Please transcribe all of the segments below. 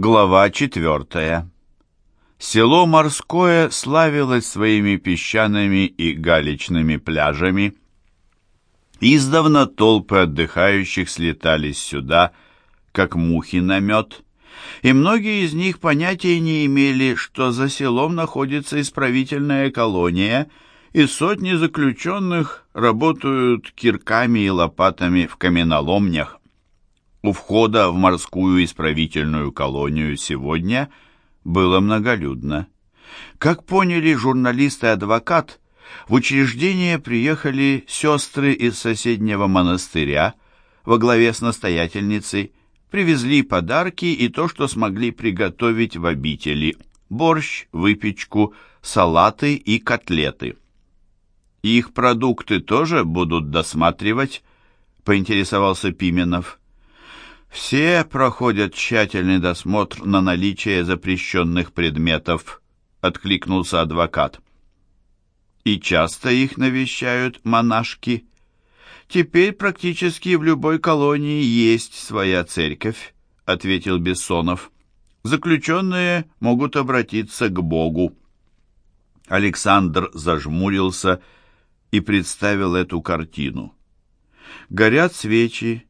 Глава четвертая. Село Морское славилось своими песчаными и галечными пляжами. Издавна толпы отдыхающих слетались сюда, как мухи на мед, и многие из них понятия не имели, что за селом находится исправительная колония, и сотни заключенных работают кирками и лопатами в каменоломнях. У входа в морскую исправительную колонию сегодня было многолюдно. Как поняли журналист и адвокат, в учреждение приехали сестры из соседнего монастыря во главе с настоятельницей, привезли подарки и то, что смогли приготовить в обители – борщ, выпечку, салаты и котлеты. «Их продукты тоже будут досматривать?» – поинтересовался Пименов. Все проходят тщательный досмотр на наличие запрещенных предметов, откликнулся адвокат. И часто их навещают монашки. Теперь практически в любой колонии есть своя церковь, ответил Бессонов. Заключенные могут обратиться к Богу. Александр зажмурился и представил эту картину. Горят свечи,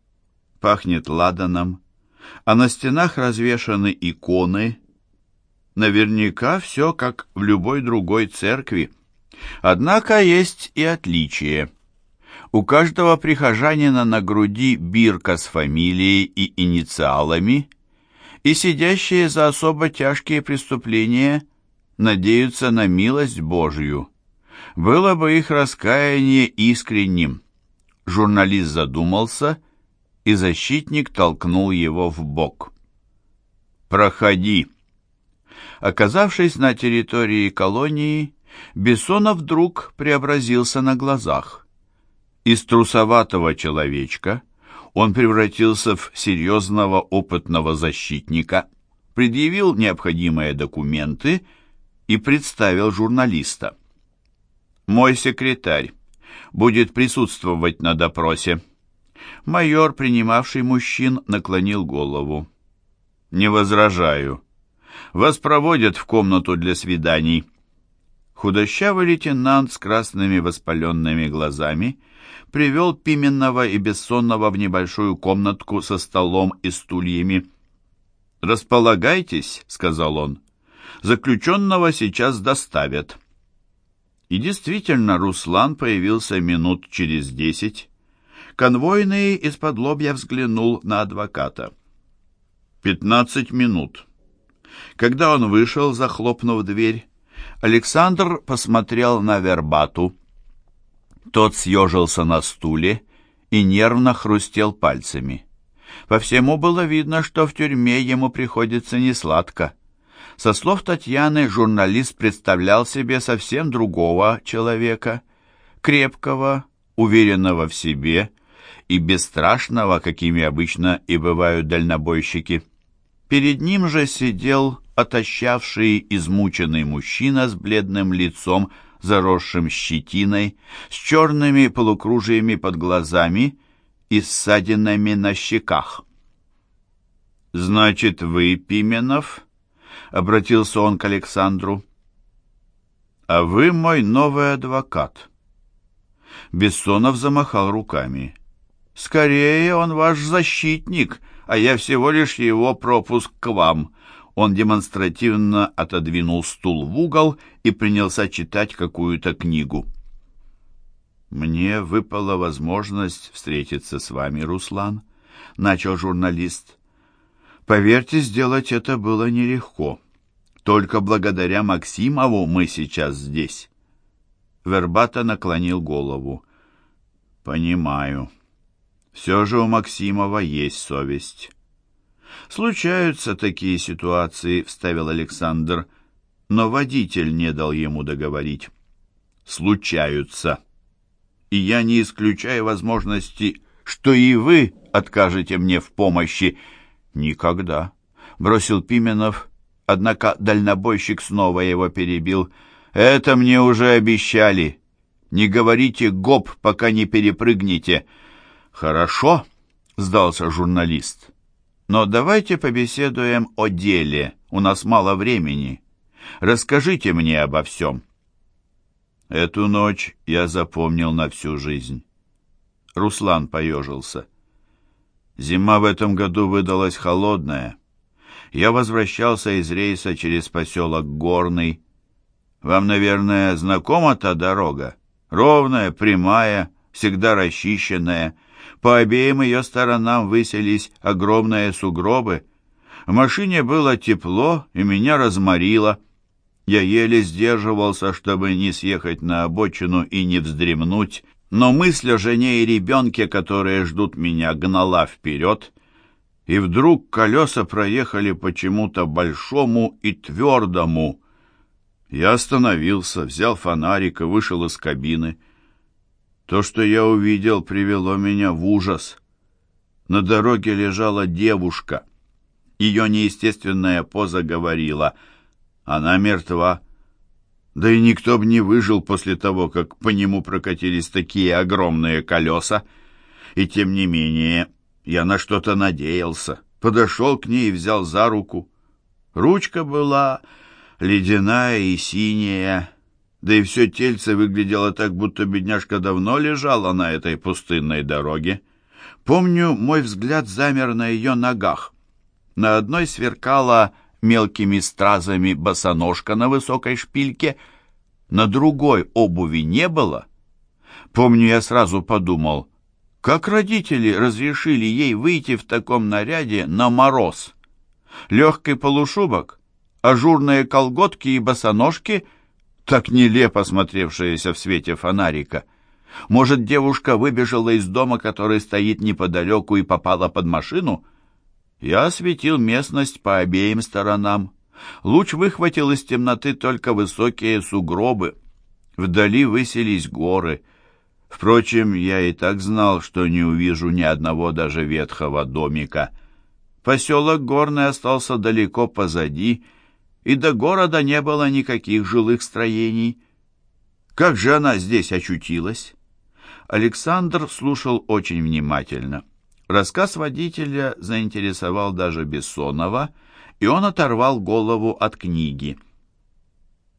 пахнет ладаном, а на стенах развешаны иконы. Наверняка все как в любой другой церкви. Однако есть и отличие. У каждого прихожанина на груди бирка с фамилией и инициалами, и сидящие за особо тяжкие преступления надеются на милость Божью. Было бы их раскаяние искренним. Журналист задумался и защитник толкнул его в бок. «Проходи!» Оказавшись на территории колонии, Бессонов вдруг преобразился на глазах. Из трусоватого человечка он превратился в серьезного опытного защитника, предъявил необходимые документы и представил журналиста. «Мой секретарь будет присутствовать на допросе», Майор, принимавший мужчин, наклонил голову. «Не возражаю. Вас проводят в комнату для свиданий». Худощавый лейтенант с красными воспаленными глазами привел Пименного и Бессонного в небольшую комнатку со столом и стульями. «Располагайтесь», — сказал он. «Заключенного сейчас доставят». И действительно, Руслан появился минут через десять. Конвойный из-под лобья взглянул на адвоката. «Пятнадцать минут». Когда он вышел, захлопнув дверь, Александр посмотрел на Вербату. Тот съежился на стуле и нервно хрустел пальцами. По всему было видно, что в тюрьме ему приходится несладко. Со слов Татьяны, журналист представлял себе совсем другого человека, крепкого, уверенного в себе, и бесстрашного, какими обычно и бывают дальнобойщики. Перед ним же сидел отощавший, измученный мужчина с бледным лицом, заросшим щетиной, с черными полукружиями под глазами и ссадинами на щеках. «Значит, вы, Пименов?» — обратился он к Александру. «А вы мой новый адвокат». Бессонов замахал руками. «Скорее он ваш защитник, а я всего лишь его пропуск к вам». Он демонстративно отодвинул стул в угол и принялся читать какую-то книгу. «Мне выпала возможность встретиться с вами, Руслан», — начал журналист. «Поверьте, сделать это было нелегко. Только благодаря Максимову мы сейчас здесь». Вербата наклонил голову. «Понимаю». Все же у Максимова есть совесть. «Случаются такие ситуации», — вставил Александр, но водитель не дал ему договорить. «Случаются. И я не исключаю возможности, что и вы откажете мне в помощи». «Никогда», — бросил Пименов, однако дальнобойщик снова его перебил. «Это мне уже обещали. Не говорите «гоп», пока не перепрыгнете». «Хорошо», — сдался журналист. Но давайте побеседуем о деле, у нас мало времени. Расскажите мне обо всем. Эту ночь я запомнил на всю жизнь. Руслан поежился. Зима в этом году выдалась холодная. Я возвращался из рейса через поселок Горный. Вам, наверное, знакома та дорога? Ровная, прямая, всегда расчищенная. По обеим ее сторонам выселись огромные сугробы. В машине было тепло, и меня разморило. Я еле сдерживался, чтобы не съехать на обочину и не вздремнуть, но мысль о жене и ребенке, которые ждут меня, гнала вперед, и вдруг колеса проехали почему-то большому и твердому. Я остановился, взял фонарик и вышел из кабины. То, что я увидел, привело меня в ужас. На дороге лежала девушка. Ее неестественная поза говорила «Она мертва». Да и никто бы не выжил после того, как по нему прокатились такие огромные колеса. И тем не менее, я на что-то надеялся. Подошел к ней и взял за руку. Ручка была ледяная и синяя, да и все тельце выглядело так, будто бедняжка давно лежала на этой пустынной дороге. Помню, мой взгляд замер на ее ногах. На одной сверкала мелкими стразами босоножка на высокой шпильке, на другой обуви не было. Помню, я сразу подумал, как родители разрешили ей выйти в таком наряде на мороз. Легкий полушубок, ажурные колготки и босоножки — так нелепо смотревшаяся в свете фонарика. Может, девушка выбежала из дома, который стоит неподалеку, и попала под машину? Я осветил местность по обеим сторонам. Луч выхватил из темноты только высокие сугробы. Вдали высились горы. Впрочем, я и так знал, что не увижу ни одного даже ветхого домика. Поселок Горный остался далеко позади, и до города не было никаких жилых строений. Как же она здесь очутилась? Александр слушал очень внимательно. Рассказ водителя заинтересовал даже Бессонова, и он оторвал голову от книги.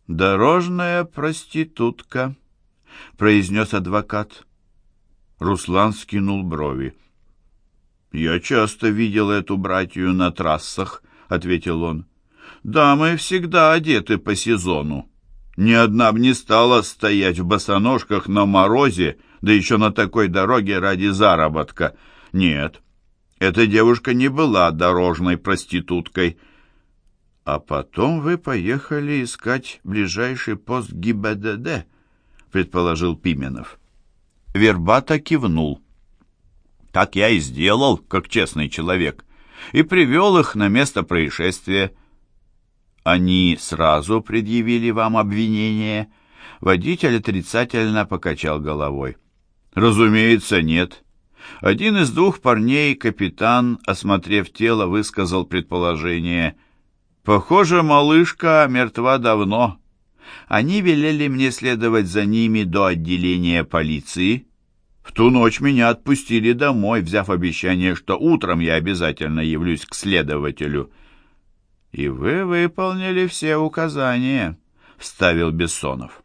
«Дорожная проститутка», — произнес адвокат. Руслан скинул брови. «Я часто видел эту братью на трассах», — ответил он. Дамы всегда одеты по сезону. Ни одна б не стала стоять в босоножках на морозе, да еще на такой дороге ради заработка. Нет, эта девушка не была дорожной проституткой. А потом вы поехали искать ближайший пост ГИБДД, предположил Пименов. Вербата кивнул. Так я и сделал, как честный человек, и привел их на место происшествия. Они сразу предъявили вам обвинение? Водитель отрицательно покачал головой. Разумеется, нет. Один из двух парней, капитан, осмотрев тело, высказал предположение. Похоже, малышка мертва давно. Они велели мне следовать за ними до отделения полиции. В ту ночь меня отпустили домой, взяв обещание, что утром я обязательно явлюсь к следователю. «И вы выполнили все указания», — вставил Бессонов.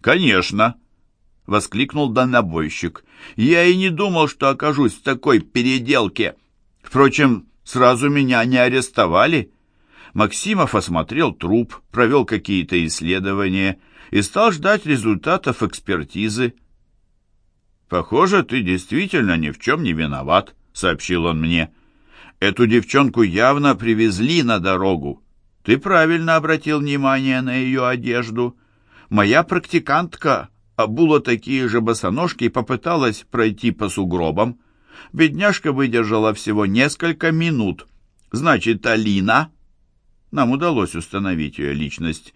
«Конечно», — воскликнул дальнобойщик. «Я и не думал, что окажусь в такой переделке. Впрочем, сразу меня не арестовали». Максимов осмотрел труп, провел какие-то исследования и стал ждать результатов экспертизы. «Похоже, ты действительно ни в чем не виноват», — сообщил он мне. Эту девчонку явно привезли на дорогу. Ты правильно обратил внимание на ее одежду. Моя практикантка обула такие же босоножки и попыталась пройти по сугробам. Бедняжка выдержала всего несколько минут. Значит, Алина, нам удалось установить ее личность,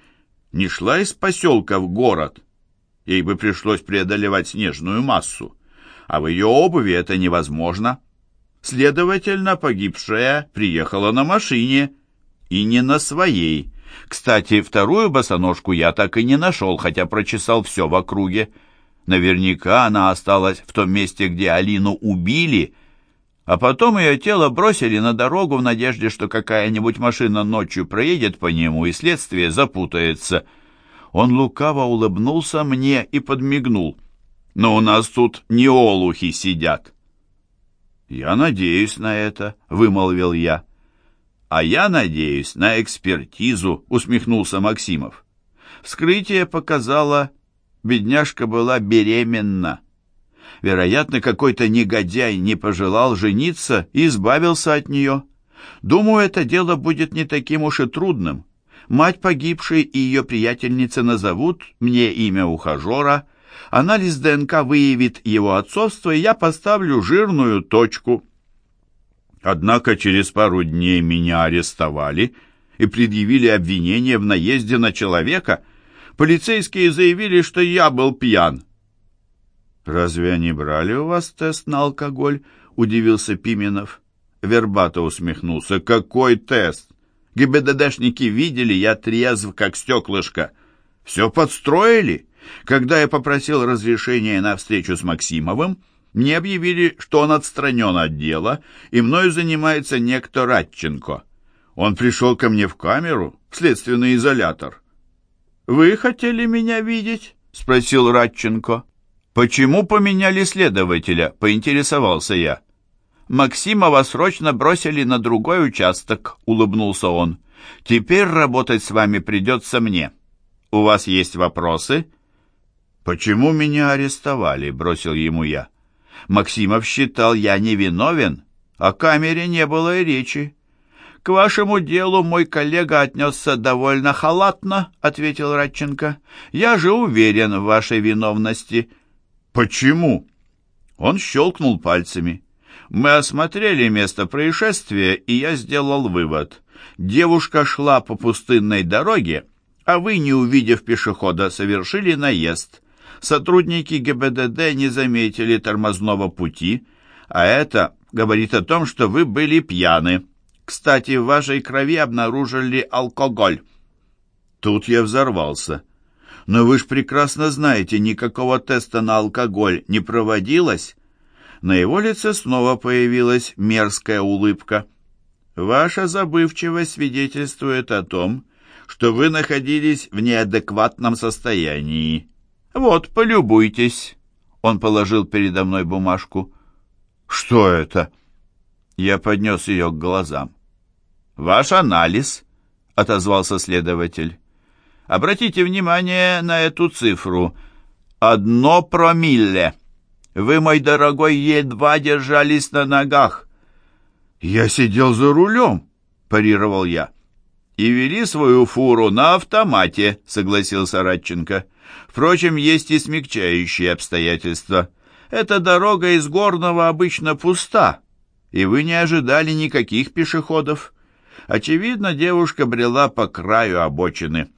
не шла из поселка в город. Ей бы пришлось преодолевать снежную массу. А в ее обуви это невозможно. Следовательно, погибшая приехала на машине и не на своей. Кстати, вторую босоножку я так и не нашел, хотя прочесал все в округе. Наверняка она осталась в том месте, где Алину убили, А потом ее тело бросили на дорогу в надежде, что какая-нибудь машина ночью проедет по нему, и следствие запутается. Он лукаво улыбнулся мне и подмигнул. «Но у нас тут не олухи сидят». «Я надеюсь на это», — вымолвил я. «А я надеюсь на экспертизу», — усмехнулся Максимов. Вскрытие показало, бедняжка была беременна. Вероятно, какой-то негодяй не пожелал жениться и избавился от нее. Думаю, это дело будет не таким уж и трудным. Мать погибшей и ее приятельница назовут мне имя ухажера. Анализ ДНК выявит его отцовство, и я поставлю жирную точку. Однако через пару дней меня арестовали и предъявили обвинение в наезде на человека. Полицейские заявили, что я был пьян. «Разве они брали у вас тест на алкоголь?» — удивился Пименов. Вербато усмехнулся. «Какой тест? ГИБДДшники видели, я трезв, как стеклышко. Все подстроили. Когда я попросил разрешения на встречу с Максимовым, мне объявили, что он отстранен от дела, и мною занимается некто Радченко. Он пришел ко мне в камеру, в следственный изолятор. «Вы хотели меня видеть?» — спросил Радченко. «Почему поменяли следователя?» — поинтересовался я. «Максимова срочно бросили на другой участок», — улыбнулся он. «Теперь работать с вами придется мне. У вас есть вопросы?» «Почему меня арестовали?» — бросил ему я. Максимов считал, я невиновен, о камере не было и речи. «К вашему делу мой коллега отнесся довольно халатно», — ответил Радченко. «Я же уверен в вашей виновности». «Почему?» Он щелкнул пальцами. Мы осмотрели место происшествия, и я сделал вывод. Девушка шла по пустынной дороге, а вы, не увидев пешехода, совершили наезд. Сотрудники ГБДД не заметили тормозного пути, а это говорит о том, что вы были пьяны. Кстати, в вашей крови обнаружили алкоголь. Тут я взорвался. Но вы ж прекрасно знаете, никакого теста на алкоголь не проводилось. На его лице снова появилась мерзкая улыбка. Ваша забывчивость свидетельствует о том, что вы находились в неадекватном состоянии. Вот, полюбуйтесь. Он положил передо мной бумажку. Что это? Я поднес ее к глазам. Ваш анализ, отозвался следователь. Обратите внимание на эту цифру. Одно промилле. Вы, мой дорогой, едва держались на ногах. Я сидел за рулем, парировал я. И вели свою фуру на автомате, согласился Радченко. Впрочем, есть и смягчающие обстоятельства. Эта дорога из Горного обычно пуста, и вы не ожидали никаких пешеходов. Очевидно, девушка брела по краю обочины.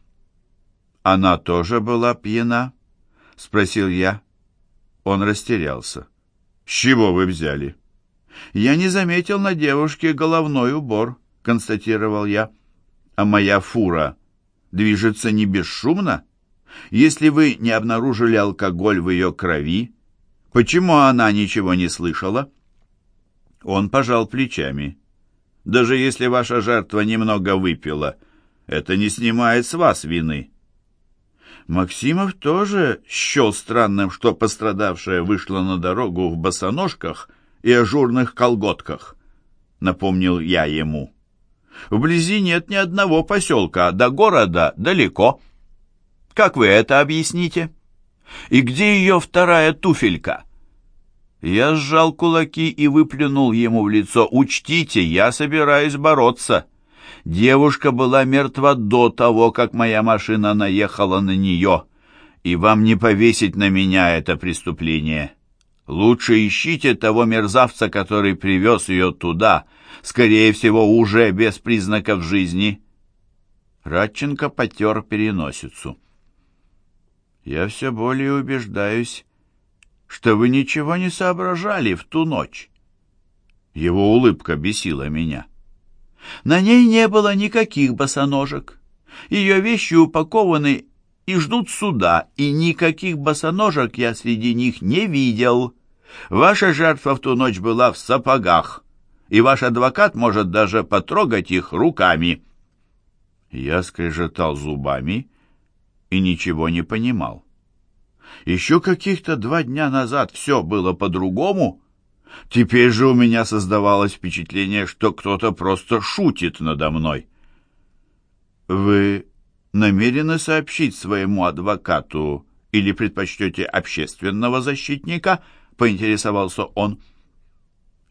«Она тоже была пьяна?» — спросил я. Он растерялся. «С чего вы взяли?» «Я не заметил на девушке головной убор», — констатировал я. «А моя фура движется не бесшумно? Если вы не обнаружили алкоголь в ее крови, почему она ничего не слышала?» Он пожал плечами. «Даже если ваша жертва немного выпила, это не снимает с вас вины». Максимов тоже счел странным, что пострадавшая вышла на дорогу в босоножках и ажурных колготках, напомнил я ему. Вблизи нет ни одного поселка, до города далеко. Как вы это объясните? И где ее вторая туфелька? Я сжал кулаки и выплюнул ему в лицо. «Учтите, я собираюсь бороться». Девушка была мертва до того, как моя машина наехала на нее, и вам не повесить на меня это преступление. Лучше ищите того мерзавца, который привез ее туда, скорее всего, уже без признаков жизни». Радченко потер переносицу. «Я все более убеждаюсь, что вы ничего не соображали в ту ночь». Его улыбка бесила меня. На ней не было никаких босоножек. Ее вещи упакованы и ждут суда, и никаких босоножек я среди них не видел. Ваша жертва в ту ночь была в сапогах, и ваш адвокат может даже потрогать их руками». Я скрежетал зубами и ничего не понимал. Еще каких-то два дня назад все было по-другому. Теперь же у меня создавалось впечатление, что кто-то просто шутит надо мной. «Вы намерены сообщить своему адвокату или предпочтете общественного защитника?» — поинтересовался он.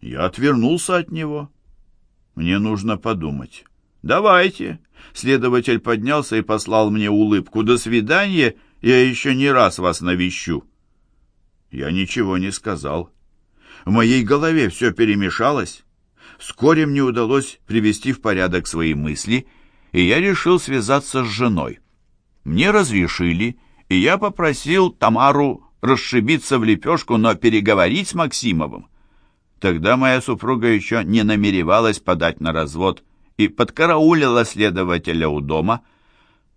Я отвернулся от него. Мне нужно подумать. «Давайте». Следователь поднялся и послал мне улыбку. «До свидания, я еще не раз вас навещу». Я ничего не сказал. В моей голове все перемешалось. Вскоре мне удалось привести в порядок свои мысли, и я решил связаться с женой. Мне разрешили, и я попросил Тамару расшибиться в лепешку, но переговорить с Максимовым. Тогда моя супруга еще не намеревалась подать на развод и подкараулила следователя у дома.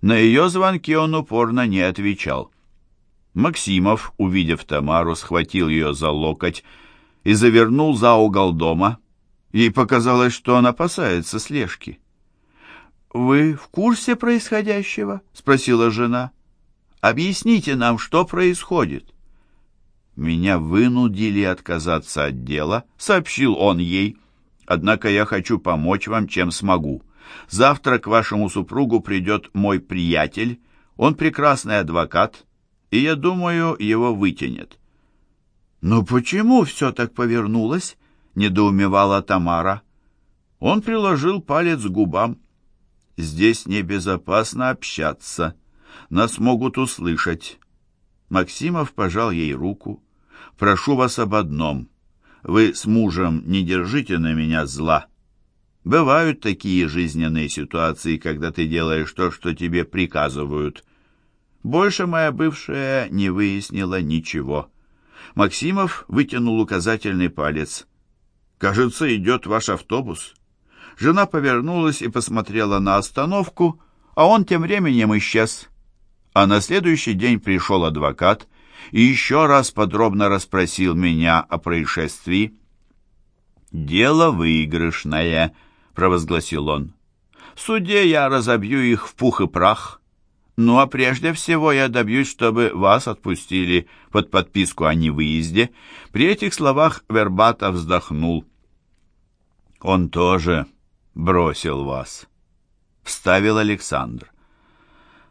На ее звонки он упорно не отвечал. Максимов, увидев Тамару, схватил ее за локоть и завернул за угол дома. Ей показалось, что он опасается слежки. «Вы в курсе происходящего?» — спросила жена. «Объясните нам, что происходит». «Меня вынудили отказаться от дела», — сообщил он ей. «Однако я хочу помочь вам, чем смогу. Завтра к вашему супругу придет мой приятель. Он прекрасный адвокат, и я думаю, его вытянет». «Но почему все так повернулось?» — недоумевала Тамара. Он приложил палец к губам. «Здесь небезопасно общаться. Нас могут услышать». Максимов пожал ей руку. «Прошу вас об одном. Вы с мужем не держите на меня зла. Бывают такие жизненные ситуации, когда ты делаешь то, что тебе приказывают. Больше моя бывшая не выяснила ничего». Максимов вытянул указательный палец. «Кажется, идет ваш автобус». Жена повернулась и посмотрела на остановку, а он тем временем исчез. А на следующий день пришел адвокат и еще раз подробно расспросил меня о происшествии. «Дело выигрышное», — провозгласил он. «В суде я разобью их в пух и прах. Ну а прежде всего я добьюсь, чтобы вас отпустили под подписку о невыезде». При этих словах Вербата вздохнул. «Он тоже бросил вас», — вставил Александр.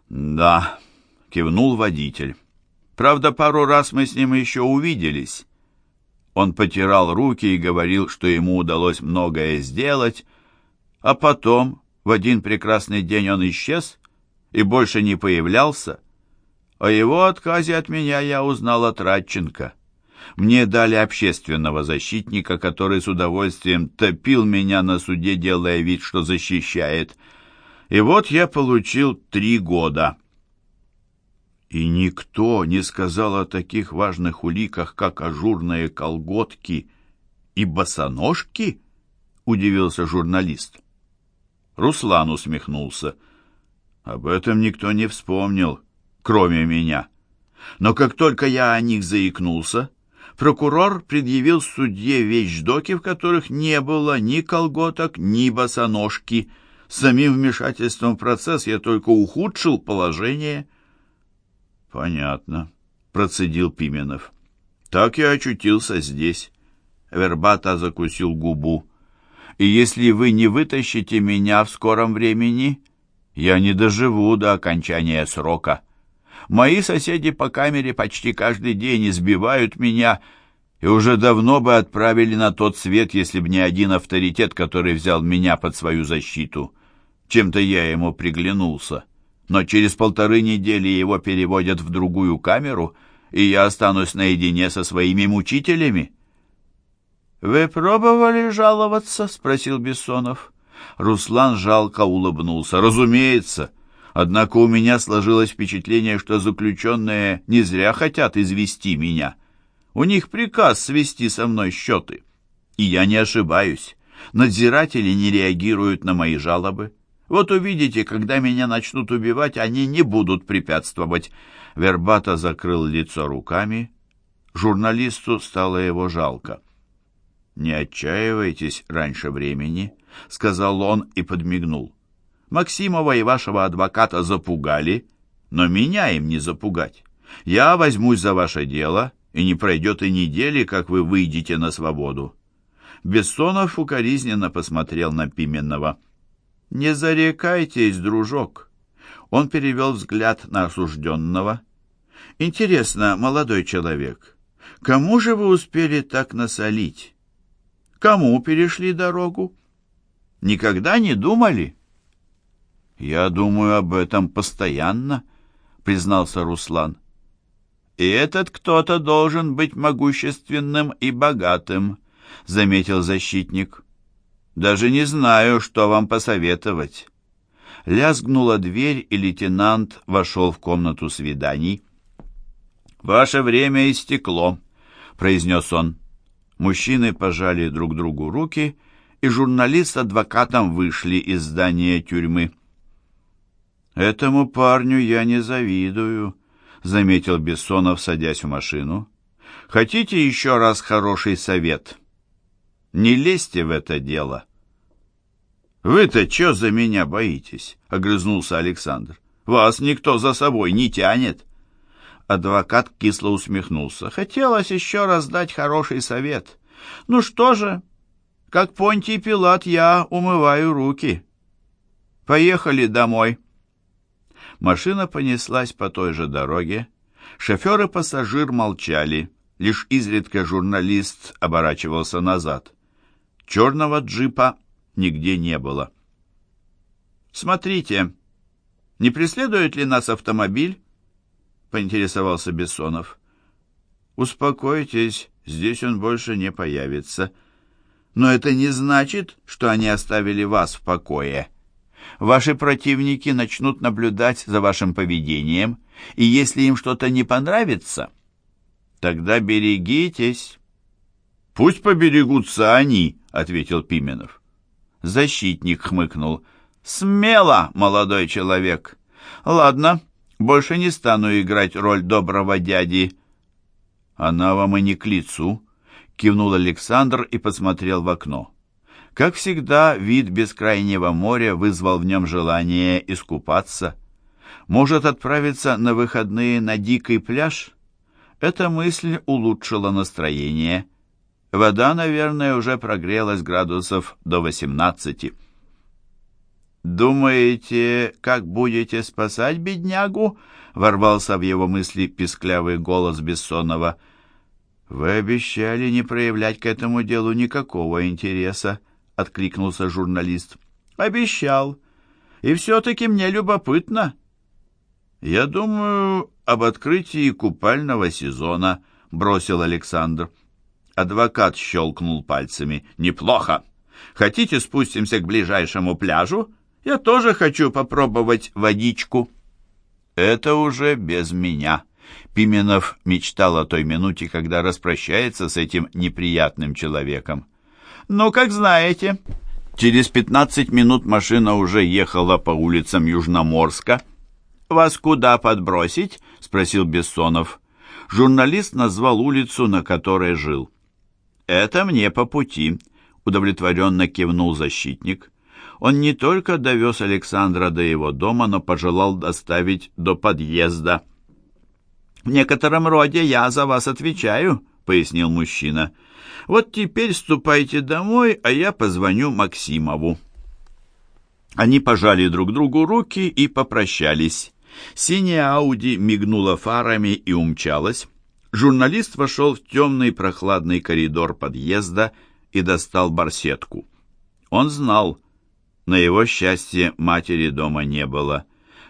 «Да», — кивнул водитель. «Правда, пару раз мы с ним еще увиделись». Он потирал руки и говорил, что ему удалось многое сделать, а потом, в один прекрасный день он исчез и больше не появлялся. О его отказе от меня я узнал от Радченко. Мне дали общественного защитника, который с удовольствием топил меня на суде, делая вид, что защищает. И вот я получил три года. И никто не сказал о таких важных уликах, как ажурные колготки и босоножки, удивился журналист. Руслан усмехнулся. Об этом никто не вспомнил, кроме меня. Но как только я о них заикнулся, прокурор предъявил судье вещдоки, в которых не было ни колготок, ни босоножки. Самим вмешательством в процесс я только ухудшил положение — «Понятно», — процедил Пименов. «Так я очутился здесь». Вербата закусил губу. «И если вы не вытащите меня в скором времени, я не доживу до окончания срока. Мои соседи по камере почти каждый день избивают меня и уже давно бы отправили на тот свет, если бы не один авторитет, который взял меня под свою защиту. Чем-то я ему приглянулся но через полторы недели его переводят в другую камеру, и я останусь наедине со своими мучителями». «Вы пробовали жаловаться?» — спросил Бессонов. Руслан жалко улыбнулся. «Разумеется. Однако у меня сложилось впечатление, что заключенные не зря хотят извести меня. У них приказ свести со мной счеты. И я не ошибаюсь. Надзиратели не реагируют на мои жалобы. Вот увидите, когда меня начнут убивать, они не будут препятствовать. Вербата закрыл лицо руками. Журналисту стало его жалко. «Не отчаивайтесь раньше времени», — сказал он и подмигнул. «Максимова и вашего адвоката запугали, но меня им не запугать. Я возьмусь за ваше дело, и не пройдет и недели, как вы выйдете на свободу». Бессонов укоризненно посмотрел на Пименова. «Не зарекайтесь, дружок». Он перевел взгляд на осужденного. «Интересно, молодой человек, кому же вы успели так насолить? Кому перешли дорогу? Никогда не думали?» «Я думаю об этом постоянно», — признался Руслан. «И этот кто-то должен быть могущественным и богатым», — заметил защитник. «Даже не знаю, что вам посоветовать». Лязгнула дверь, и лейтенант вошел в комнату свиданий. «Ваше время истекло», — произнес он. Мужчины пожали друг другу руки, и журналист с адвокатом вышли из здания тюрьмы. «Этому парню я не завидую», — заметил Бессонов, садясь в машину. «Хотите еще раз хороший совет? Не лезьте в это дело». «Вы-то что за меня боитесь?» — огрызнулся Александр. «Вас никто за собой не тянет». Адвокат кисло усмехнулся. «Хотелось еще раз дать хороший совет. Ну что же, как Понтий Пилат я умываю руки. Поехали домой». Машина понеслась по той же дороге. Шофер и пассажир молчали. Лишь изредка журналист оборачивался назад. Черного джипа нигде не было. «Смотрите, не преследует ли нас автомобиль?» — поинтересовался Бессонов. «Успокойтесь, здесь он больше не появится. Но это не значит, что они оставили вас в покое». Ваши противники начнут наблюдать за вашим поведением, и если им что-то не понравится, тогда берегитесь. Пусть поберегутся они, ответил Пименов. Защитник хмыкнул. Смело, молодой человек. Ладно, больше не стану играть роль доброго дяди. Она вам и не к лицу, кивнул Александр и посмотрел в окно. Как всегда, вид бескрайнего моря вызвал в нем желание искупаться. Может отправиться на выходные на дикий пляж? Эта мысль улучшила настроение. Вода, наверное, уже прогрелась градусов до 18. «Думаете, как будете спасать беднягу?» — ворвался в его мысли писклявый голос Бессонова. «Вы обещали не проявлять к этому делу никакого интереса», откликнулся журналист. Обещал. И все-таки мне любопытно. Я думаю об открытии купального сезона, бросил Александр. Адвокат щелкнул пальцами. Неплохо. Хотите, спустимся к ближайшему пляжу? Я тоже хочу попробовать водичку. Это уже без меня. Пименов мечтал о той минуте, когда распрощается с этим неприятным человеком. «Ну, как знаете». Через пятнадцать минут машина уже ехала по улицам Южноморска. «Вас куда подбросить?» — спросил Бессонов. Журналист назвал улицу, на которой жил. «Это мне по пути», — удовлетворенно кивнул защитник. Он не только довез Александра до его дома, но пожелал доставить до подъезда. «В некотором роде я за вас отвечаю», — пояснил мужчина. Вот теперь ступайте домой, а я позвоню Максимову». Они пожали друг другу руки и попрощались. Синяя Ауди мигнула фарами и умчалась. Журналист вошел в темный прохладный коридор подъезда и достал барсетку. Он знал, на его счастье матери дома не было.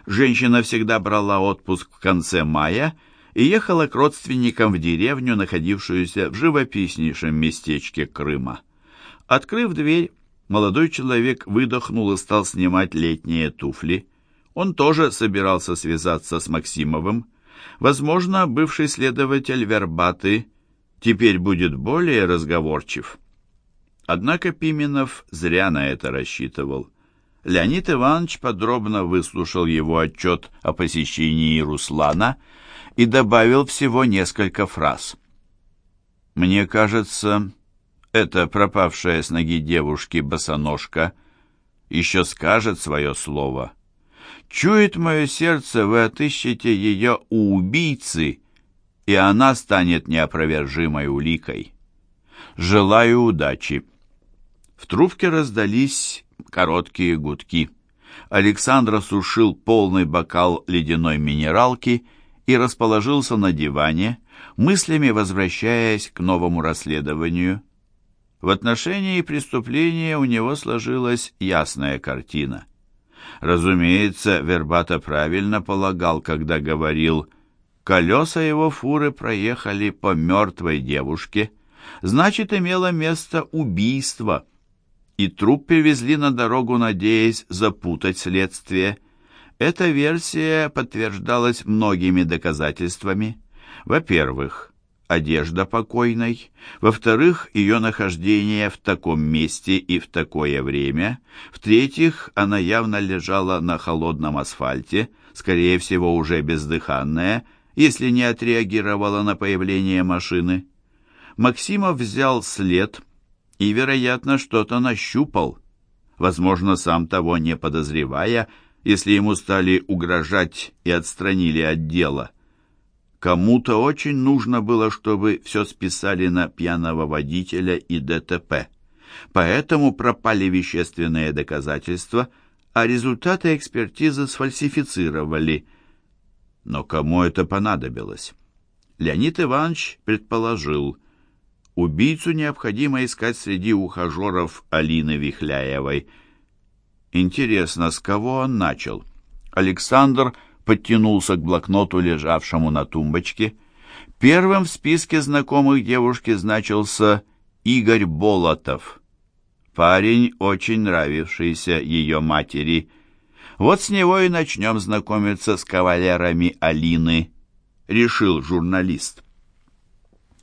Женщина всегда брала отпуск в конце мая и ехала к родственникам в деревню, находившуюся в живописнейшем местечке Крыма. Открыв дверь, молодой человек выдохнул и стал снимать летние туфли. Он тоже собирался связаться с Максимовым. Возможно, бывший следователь Вербаты теперь будет более разговорчив. Однако Пименов зря на это рассчитывал. Леонид Иванович подробно выслушал его отчет о посещении Руслана и добавил всего несколько фраз. Мне кажется, эта пропавшая с ноги девушки босоножка еще скажет свое слово. Чует мое сердце, вы отыщете ее у убийцы, и она станет неопровержимой уликой. Желаю удачи. В трубке раздались короткие гудки. Александр осушил полный бокал ледяной минералки и расположился на диване, мыслями возвращаясь к новому расследованию. В отношении преступления у него сложилась ясная картина. Разумеется, Вербата правильно полагал, когда говорил «колеса его фуры проехали по мертвой девушке», значит, имело место убийство, и труп привезли на дорогу, надеясь запутать следствие. Эта версия подтверждалась многими доказательствами. Во-первых, одежда покойной, во-вторых, ее нахождение в таком месте и в такое время, в-третьих, она явно лежала на холодном асфальте, скорее всего, уже бездыханная, если не отреагировала на появление машины. Максимов взял след и, вероятно, что-то нащупал, возможно, сам того не подозревая, если ему стали угрожать и отстранили от дела. Кому-то очень нужно было, чтобы все списали на пьяного водителя и ДТП. Поэтому пропали вещественные доказательства, а результаты экспертизы сфальсифицировали. Но кому это понадобилось? Леонид Иванович предположил, убийцу необходимо искать среди ухажеров Алины Вихляевой. Интересно, с кого он начал? Александр подтянулся к блокноту, лежавшему на тумбочке. Первым в списке знакомых девушки значился Игорь Болотов. Парень, очень нравившийся ее матери. Вот с него и начнем знакомиться с кавалерами Алины, решил журналист.